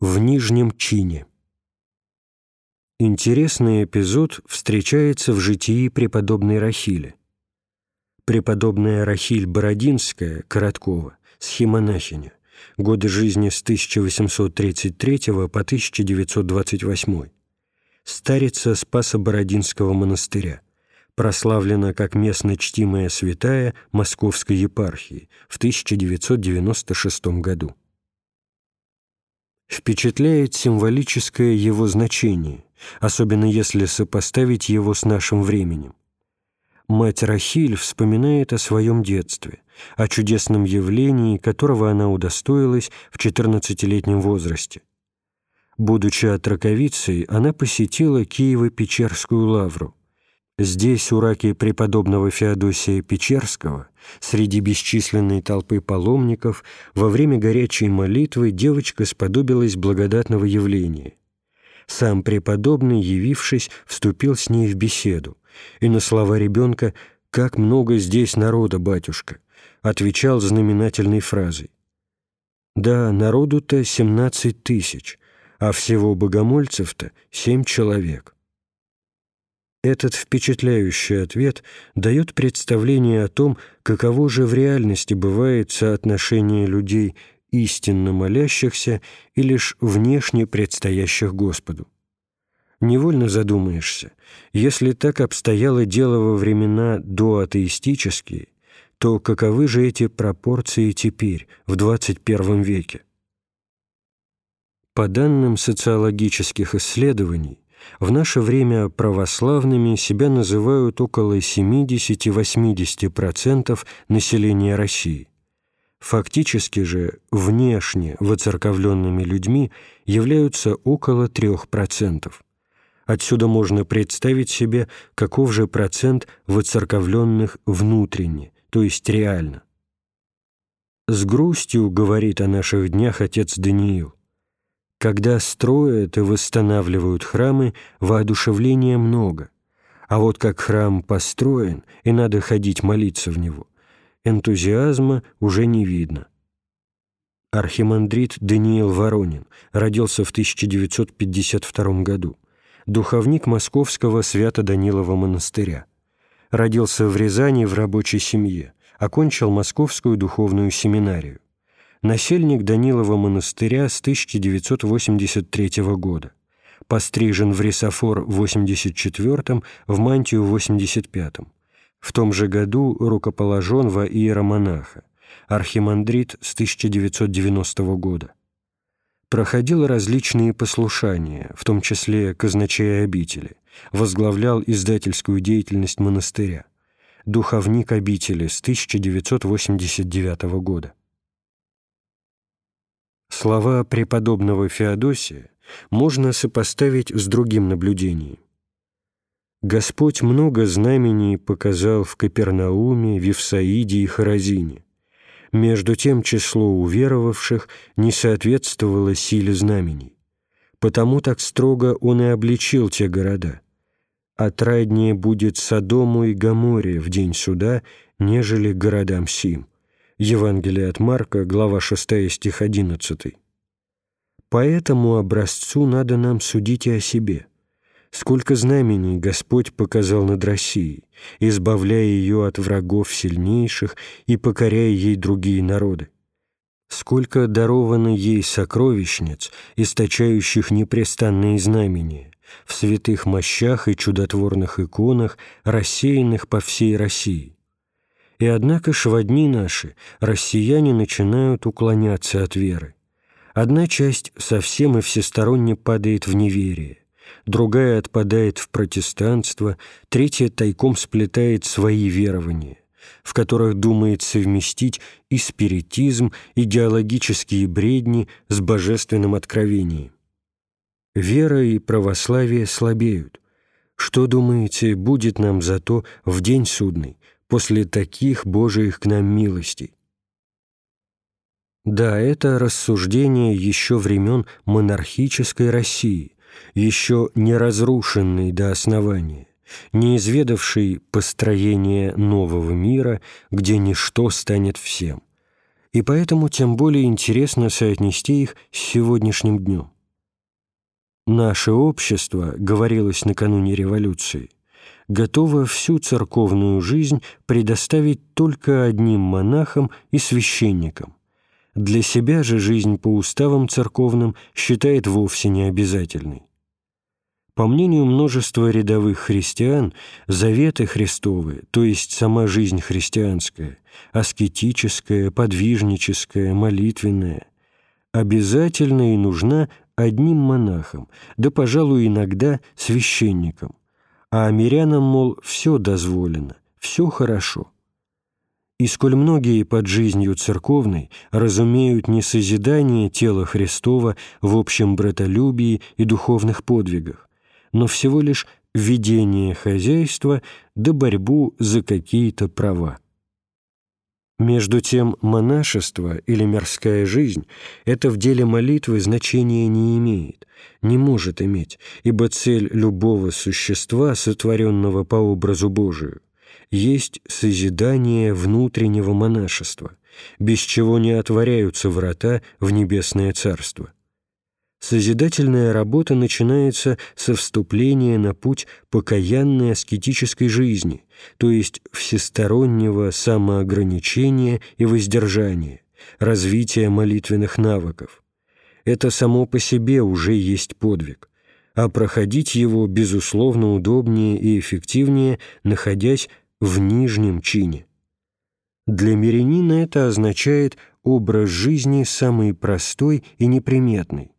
В нижнем чине. Интересный эпизод встречается в житии преподобной Рахили. Преподобная Рахиль Бородинская, Короткова, схемонахиня, годы жизни с 1833 по 1928, старица Спаса Бородинского монастыря, прославлена как местно чтимая святая Московской епархии в 1996 году. Впечатляет символическое его значение, особенно если сопоставить его с нашим временем. Мать Рахиль вспоминает о своем детстве, о чудесном явлении, которого она удостоилась в 14-летнем возрасте. Будучи отраковицей, она посетила Киево-Печерскую лавру. Здесь, у раки преподобного Феодосия Печерского, среди бесчисленной толпы паломников, во время горячей молитвы девочка сподобилась благодатного явления. Сам преподобный, явившись, вступил с ней в беседу, и на слова ребенка «Как много здесь народа, батюшка!» отвечал знаменательной фразой. «Да, народу-то семнадцать тысяч, а всего богомольцев-то семь человек». Этот впечатляющий ответ дает представление о том, каково же в реальности бывает соотношение людей, истинно молящихся и лишь внешне предстоящих Господу. Невольно задумаешься, если так обстояло дело во времена доатеистические, то каковы же эти пропорции теперь, в XXI веке? По данным социологических исследований, в наше время православными себя называют около 70-80% населения России. Фактически же внешне воцерковленными людьми являются около 3%. Отсюда можно представить себе, каков же процент воцерковленных внутренне, то есть реально. С грустью говорит о наших днях отец Даниил. Когда строят и восстанавливают храмы, воодушевления много. А вот как храм построен, и надо ходить молиться в него, энтузиазма уже не видно. Архимандрит Даниил Воронин родился в 1952 году, духовник Московского Свято-Данилова монастыря. Родился в Рязани в рабочей семье, окончил Московскую духовную семинарию насельник Данилова монастыря с 1983 года, пострижен в рисофор в 84 в мантию в 85 В том же году рукоположен во иеромонаха, архимандрит с 1990 года. Проходил различные послушания, в том числе казначея обители, возглавлял издательскую деятельность монастыря, духовник обители с 1989 года. Слова преподобного Феодосия можно сопоставить с другим наблюдением. Господь много знамений показал в Капернауме, Вифсаиде и Харазине. Между тем число уверовавших не соответствовало силе знамений. Потому так строго он и обличил те города. Отраднее будет Содому и Гаморе в день суда, нежели городам сим. Евангелие от Марка, глава 6, стих 11. «По этому образцу надо нам судить и о себе. Сколько знамений Господь показал над Россией, избавляя ее от врагов сильнейших и покоряя ей другие народы. Сколько даровано ей сокровищниц, источающих непрестанные знамения, в святых мощах и чудотворных иконах, рассеянных по всей России. И однако ж в дни наши россияне начинают уклоняться от веры. Одна часть совсем и всесторонне падает в неверие, другая отпадает в протестанство, третья тайком сплетает свои верования, в которых думает совместить и спиритизм, идеологические бредни с божественным откровением. Вера и православие слабеют. Что, думаете, будет нам зато в день судный, после таких Божиих к нам милостей. Да, это рассуждение еще времен монархической России, еще не разрушенной до основания, не изведавшей построение нового мира, где ничто станет всем. и поэтому тем более интересно соотнести их с сегодняшним днем. «Наше общество», — говорилось накануне революции, готово всю церковную жизнь предоставить только одним монахам и священникам. Для себя же жизнь по уставам церковным считает вовсе не обязательной. По мнению множества рядовых христиан, заветы Христовы, то есть сама жизнь христианская, аскетическая, подвижническая, молитвенная, обязательна и нужна одним монахам, да, пожалуй, иногда священникам, а мирянам, мол, все дозволено, все хорошо. И сколь многие под жизнью церковной разумеют не созидание тела Христова в общем братолюбии и духовных подвигах, но всего лишь ведение хозяйства да борьбу за какие-то права. Между тем монашество или мирская жизнь – это в деле молитвы значения не имеет, не может иметь, ибо цель любого существа, сотворенного по образу Божию, есть созидание внутреннего монашества, без чего не отворяются врата в небесное царство. Созидательная работа начинается со вступления на путь покаянной аскетической жизни, то есть всестороннего самоограничения и воздержания, развития молитвенных навыков. Это само по себе уже есть подвиг, а проходить его, безусловно, удобнее и эффективнее, находясь в нижнем чине. Для мирянина это означает образ жизни самый простой и неприметный,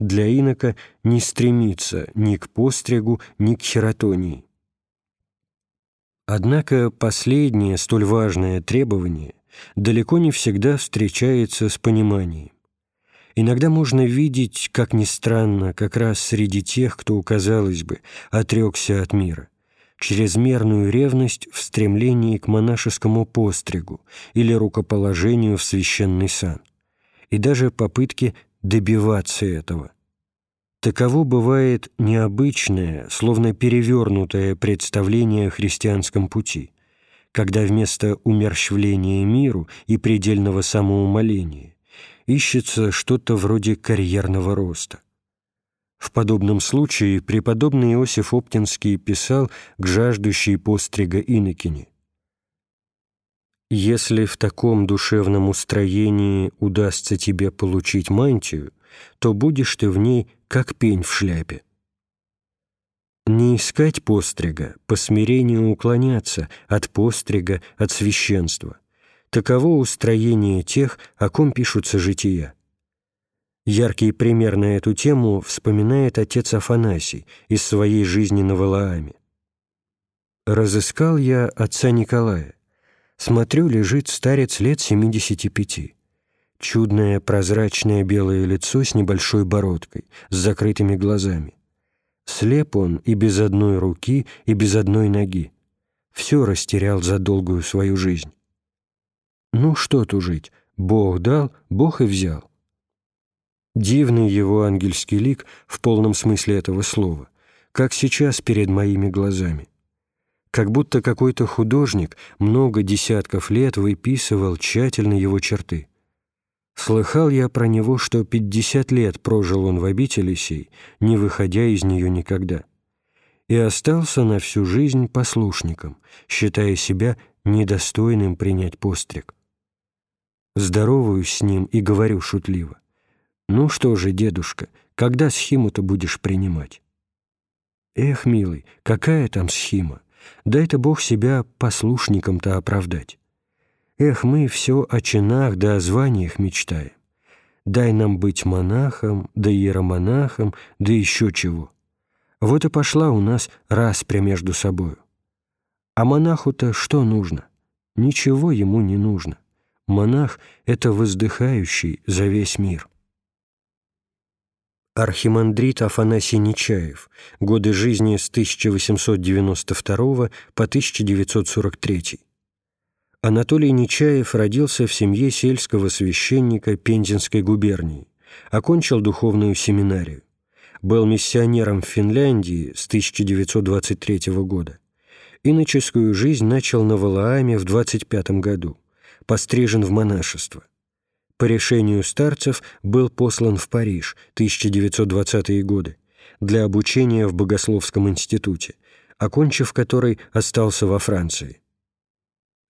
для инока не стремится ни к постригу, ни к хератонии. Однако последнее столь важное требование далеко не всегда встречается с пониманием. Иногда можно видеть, как ни странно, как раз среди тех, кто, казалось бы, отрекся от мира, чрезмерную ревность в стремлении к монашескому постригу или рукоположению в священный сан, и даже попытки добиваться этого. Таково бывает необычное, словно перевернутое представление о христианском пути, когда вместо умерщвления миру и предельного самоумоления ищется что-то вроде карьерного роста. В подобном случае преподобный Иосиф Оптинский писал к жаждущей пострига инокине. «Если в таком душевном устроении удастся тебе получить мантию, то будешь ты в ней, как пень в шляпе. Не искать пострига, по смирению уклоняться от пострига, от священства. Таково устроение тех, о ком пишутся жития. Яркий пример на эту тему вспоминает отец Афанасий из своей жизни на Валааме. «Разыскал я отца Николая. Смотрю, лежит старец лет 75 чудное прозрачное белое лицо с небольшой бородкой, с закрытыми глазами. Слеп он и без одной руки, и без одной ноги. Все растерял за долгую свою жизнь. Ну что тужить, Бог дал, Бог и взял. Дивный его ангельский лик в полном смысле этого слова, как сейчас перед моими глазами. Как будто какой-то художник много десятков лет выписывал тщательно его черты. Слыхал я про него, что пятьдесят лет прожил он в обители сей, не выходя из нее никогда, и остался на всю жизнь послушником, считая себя недостойным принять постриг. Здороваюсь с ним и говорю шутливо. «Ну что же, дедушка, когда схиму-то будешь принимать?» «Эх, милый, какая там схима? Дай-то Бог себя послушником-то оправдать. Эх, мы все о чинах да о званиях мечтаем. Дай нам быть монахом, да иеромонахом, да еще чего. Вот и пошла у нас распря между собою. А монаху-то что нужно? Ничего ему не нужно. Монах — это воздыхающий за весь мир. Архимандрит Афанасий Нечаев. Годы жизни с 1892 по 1943. Анатолий Нечаев родился в семье сельского священника Пензенской губернии, окончил духовную семинарию, был миссионером в Финляндии с 1923 года. Иноческую жизнь начал на Валааме в 25 году, пострижен в монашество. По решению старцев был послан в Париж 1920-е годы для обучения в Богословском институте, окончив который остался во Франции.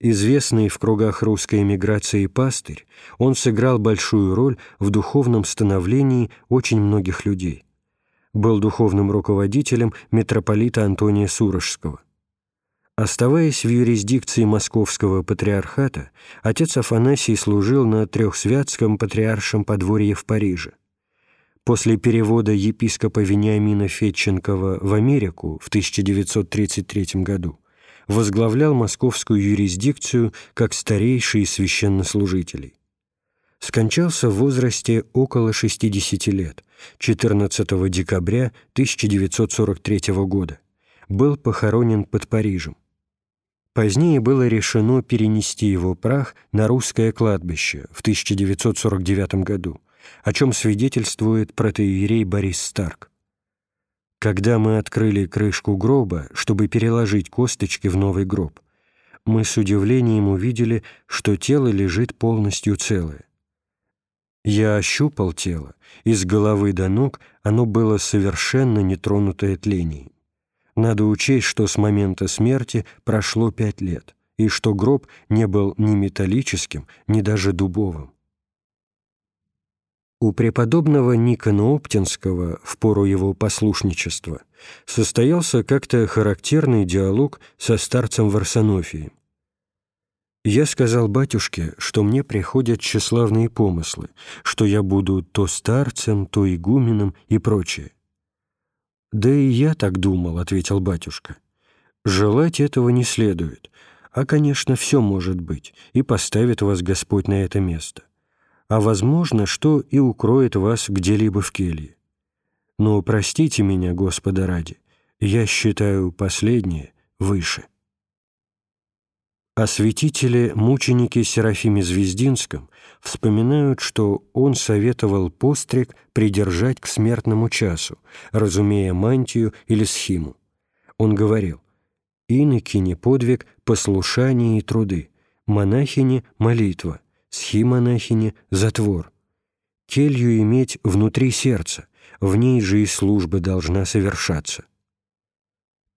Известный в кругах русской эмиграции пастырь, он сыграл большую роль в духовном становлении очень многих людей. Был духовным руководителем митрополита Антония Сурожского. Оставаясь в юрисдикции Московского патриархата, отец Афанасий служил на Трехсвятском патриаршем подворье в Париже. После перевода епископа Вениамина Фетченкова в Америку в 1933 году возглавлял московскую юрисдикцию как старейший из священнослужителей. Скончался в возрасте около 60 лет, 14 декабря 1943 года. Был похоронен под Парижем. Позднее было решено перенести его прах на русское кладбище в 1949 году, о чем свидетельствует протеерей Борис Старк. Когда мы открыли крышку гроба, чтобы переложить косточки в новый гроб, мы с удивлением увидели, что тело лежит полностью целое. Я ощупал тело, и с головы до ног оно было совершенно нетронутое тлением. Надо учесть, что с момента смерти прошло пять лет, и что гроб не был ни металлическим, ни даже дубовым. У преподобного Никона Оптинского в пору его послушничества состоялся как-то характерный диалог со старцем Варсонофием. Я сказал батюшке, что мне приходят тщеславные помыслы, что я буду то старцем, то игуменом и прочее. «Да и я так думал», — ответил батюшка. «Желать этого не следует, а, конечно, все может быть, и поставит вас Господь на это место а возможно, что и укроет вас где-либо в келье. Но простите меня, Господа ради, я считаю последнее выше. О святителе мученике Серафиме Звездинском вспоминают, что он советовал постриг придержать к смертному часу, разумея мантию или схиму. Он говорил, «Инокине подвиг, послушание и труды, монахине – молитва, схимонахине – затвор. Келью иметь внутри сердца, в ней же и служба должна совершаться.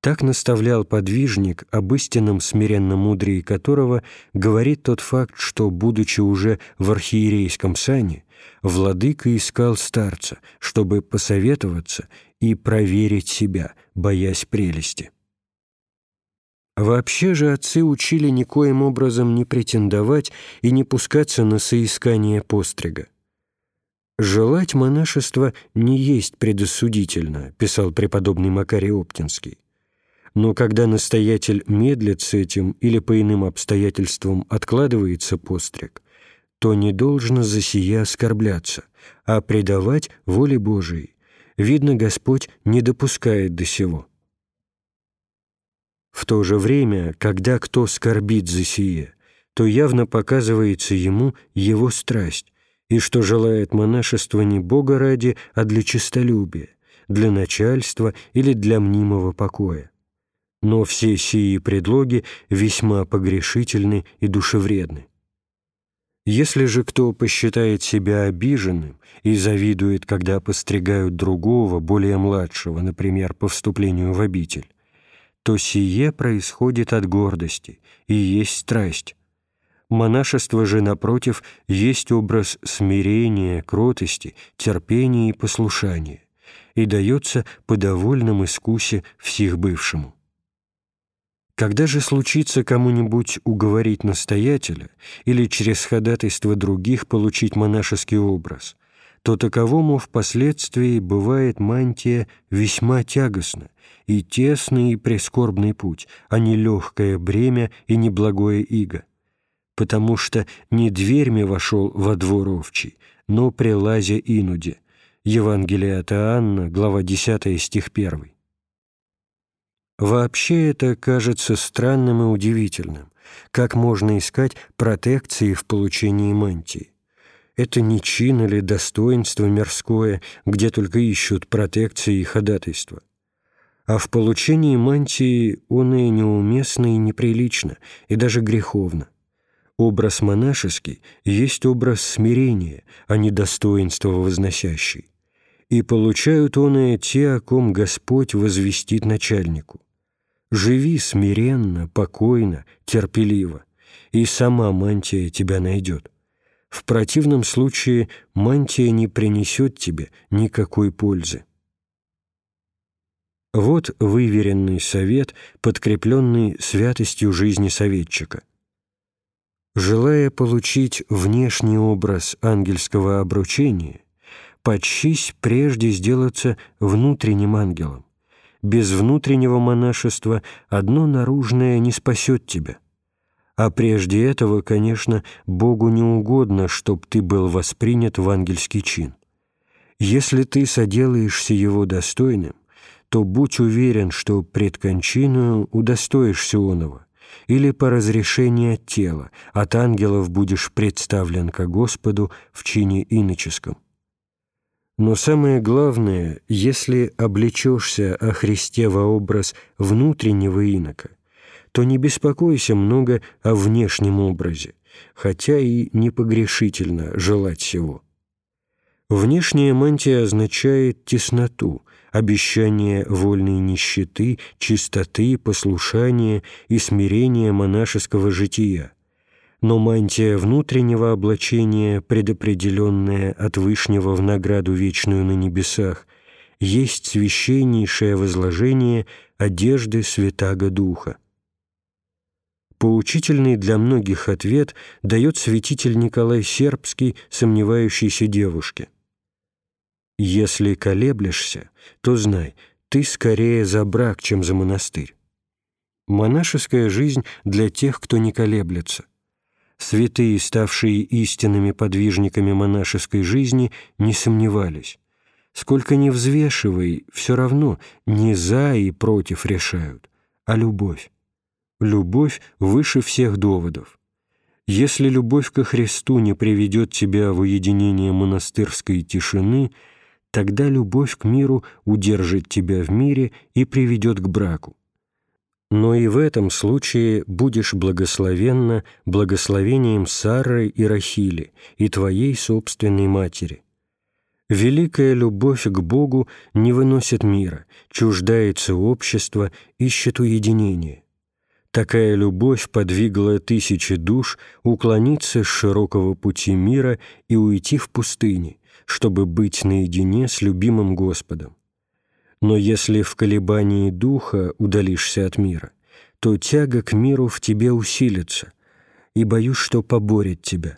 Так наставлял подвижник, об истинном смиренном мудрии которого говорит тот факт, что, будучи уже в архиерейском сане, владыка искал старца, чтобы посоветоваться и проверить себя, боясь прелести. Вообще же отцы учили никоим образом не претендовать и не пускаться на соискание пострига. «Желать монашества не есть предосудительно», — писал преподобный Макарий Оптинский. Но когда настоятель медлит с этим или по иным обстоятельствам откладывается постриг, то не должно за сия оскорбляться, а предавать воле Божией. Видно, Господь не допускает до сего. В то же время, когда кто скорбит за сие, то явно показывается ему его страсть, и что желает монашество не Бога ради, а для честолюбия, для начальства или для мнимого покоя. Но все сии предлоги весьма погрешительны и душевредны. Если же кто посчитает себя обиженным и завидует, когда постригают другого, более младшего, например, по вступлению в обитель, то сие происходит от гордости и есть страсть. Монашество же, напротив, есть образ смирения, кротости, терпения и послушания и дается по довольном искусе всех бывшему. Когда же случится кому-нибудь уговорить настоятеля или через ходатайство других получить монашеский образ, то таковому впоследствии бывает мантия весьма тягостна, и тесный и прискорбный путь, а не легкое бремя и неблагое иго, потому что не дверьми вошел во двор овчий, но прилазя инуде. Евангелие от Иоанна, глава 10, стих 1. Вообще это кажется странным и удивительным, как можно искать протекции в получении мантии. Это не чин или достоинство мирское, где только ищут протекции и ходатайства а в получении мантии он и неуместно, и неприлично, и даже греховно. Образ монашеский есть образ смирения, а не достоинства возносящий. И получают он и те, о ком Господь возвестит начальнику. Живи смиренно, покойно, терпеливо, и сама мантия тебя найдет. В противном случае мантия не принесет тебе никакой пользы. Вот выверенный совет, подкрепленный святостью жизни советчика. Желая получить внешний образ ангельского обручения, почись прежде сделаться внутренним ангелом. Без внутреннего монашества одно наружное не спасет тебя. А прежде этого, конечно, Богу не угодно, чтоб ты был воспринят в ангельский чин. Если ты соделаешься его достойным, то будь уверен, что пред кончиною удостоишься оного, или по разрешению от тела, от ангелов будешь представлен ко Господу в чине иноческом. Но самое главное, если облечешься о Христе во образ внутреннего инока, то не беспокойся много о внешнем образе, хотя и непогрешительно желать всего. Внешняя мантия означает тесноту, обещание вольной нищеты, чистоты, послушания и смирения монашеского жития. Но мантия внутреннего облачения, предопределенная от Вышнего в награду вечную на небесах, есть священнейшее возложение одежды Святаго Духа. Поучительный для многих ответ дает святитель Николай Сербский сомневающейся девушке – если колеблешься, то знай, ты скорее за брак, чем за монастырь. Монашеская жизнь для тех, кто не колеблется. Святые, ставшие истинными подвижниками монашеской жизни, не сомневались. Сколько ни взвешивай, все равно не за и против решают, а любовь. Любовь выше всех доводов. Если любовь ко Христу не приведет тебя в уединение монастырской тишины – тогда любовь к миру удержит тебя в мире и приведет к браку. Но и в этом случае будешь благословенна благословением Сары и Рахили и твоей собственной матери. Великая любовь к Богу не выносит мира, чуждается общества, ищет уединения. Такая любовь подвигла тысячи душ уклониться с широкого пути мира и уйти в пустыни, чтобы быть наедине с любимым Господом. Но если в колебании духа удалишься от мира, то тяга к миру в тебе усилится, и боюсь, что поборет тебя,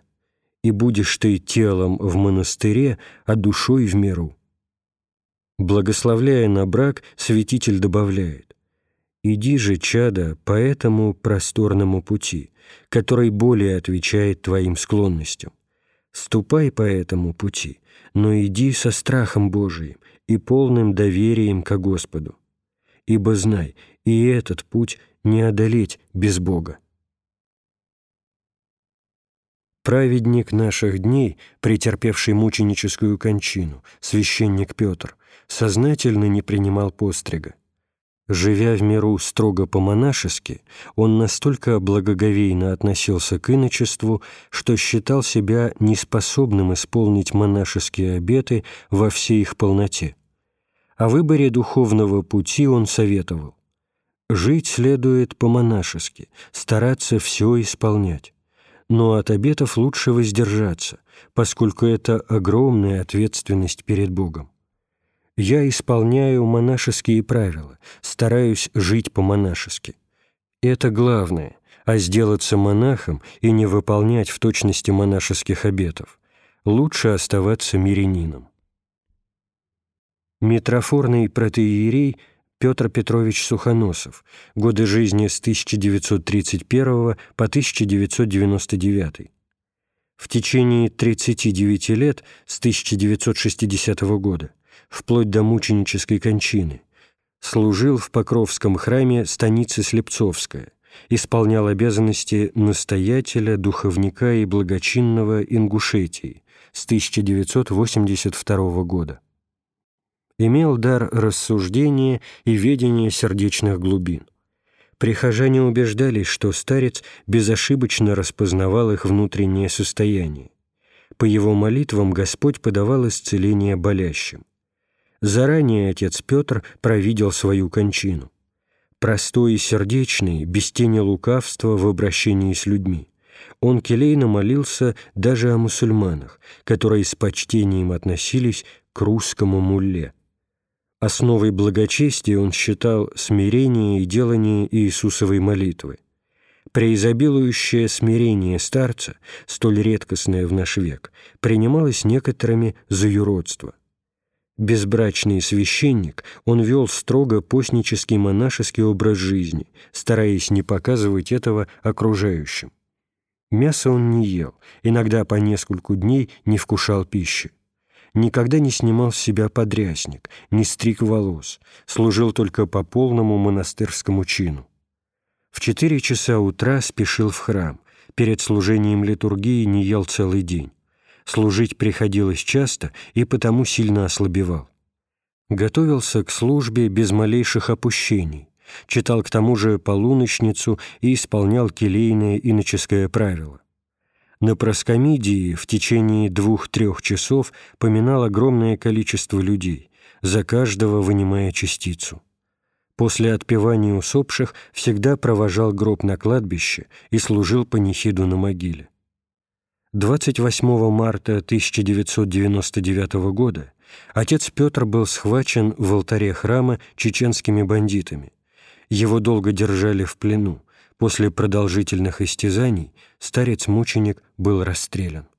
и будешь ты телом в монастыре, а душой в миру. Благословляя на брак, святитель добавляет, «Иди же, чада, по этому просторному пути, который более отвечает твоим склонностям. Ступай по этому пути, но иди со страхом Божиим и полным доверием ко Господу. Ибо знай, и этот путь не одолеть без Бога. Праведник наших дней, претерпевший мученическую кончину, священник Петр, сознательно не принимал пострига. Живя в миру строго по-монашески, он настолько благоговейно относился к иночеству, что считал себя неспособным исполнить монашеские обеты во всей их полноте. О выборе духовного пути он советовал. Жить следует по-монашески, стараться все исполнять. Но от обетов лучше воздержаться, поскольку это огромная ответственность перед Богом. Я исполняю монашеские правила, стараюсь жить по-монашески. Это главное, а сделаться монахом и не выполнять в точности монашеских обетов лучше оставаться мирянином. Митрофорный протеерей Петр Петрович Сухоносов, годы жизни с 1931 по 1999. В течение 39 лет с 1960 года вплоть до мученической кончины. Служил в Покровском храме станицы Слепцовская, исполнял обязанности настоятеля, духовника и благочинного Ингушетии с 1982 года. Имел дар рассуждения и ведения сердечных глубин. Прихожане убеждались, что старец безошибочно распознавал их внутреннее состояние. По его молитвам Господь подавал исцеление болящим. Заранее отец Петр провидел свою кончину. Простой и сердечный, без тени лукавства в обращении с людьми. Он келейно молился даже о мусульманах, которые с почтением относились к русскому мулле. Основой благочестия он считал смирение и делание Иисусовой молитвы. Преизобилующее смирение старца, столь редкостное в наш век, принималось некоторыми за юродство. Безбрачный священник, он вел строго постнический монашеский образ жизни, стараясь не показывать этого окружающим. Мясо он не ел, иногда по нескольку дней не вкушал пищи никогда не снимал с себя подрясник, не стриг волос, служил только по полному монастырскому чину. В четыре часа утра спешил в храм, перед служением литургии не ел целый день. Служить приходилось часто и потому сильно ослабевал. Готовился к службе без малейших опущений, читал к тому же полуночницу и исполнял келейное иноческое правило. На проскомидии в течение двух-трех часов поминал огромное количество людей, за каждого вынимая частицу. После отпевания усопших всегда провожал гроб на кладбище и служил панихиду на могиле. 28 марта 1999 года отец Петр был схвачен в алтаре храма чеченскими бандитами. Его долго держали в плену, После продолжительных истязаний старец-мученик был расстрелян.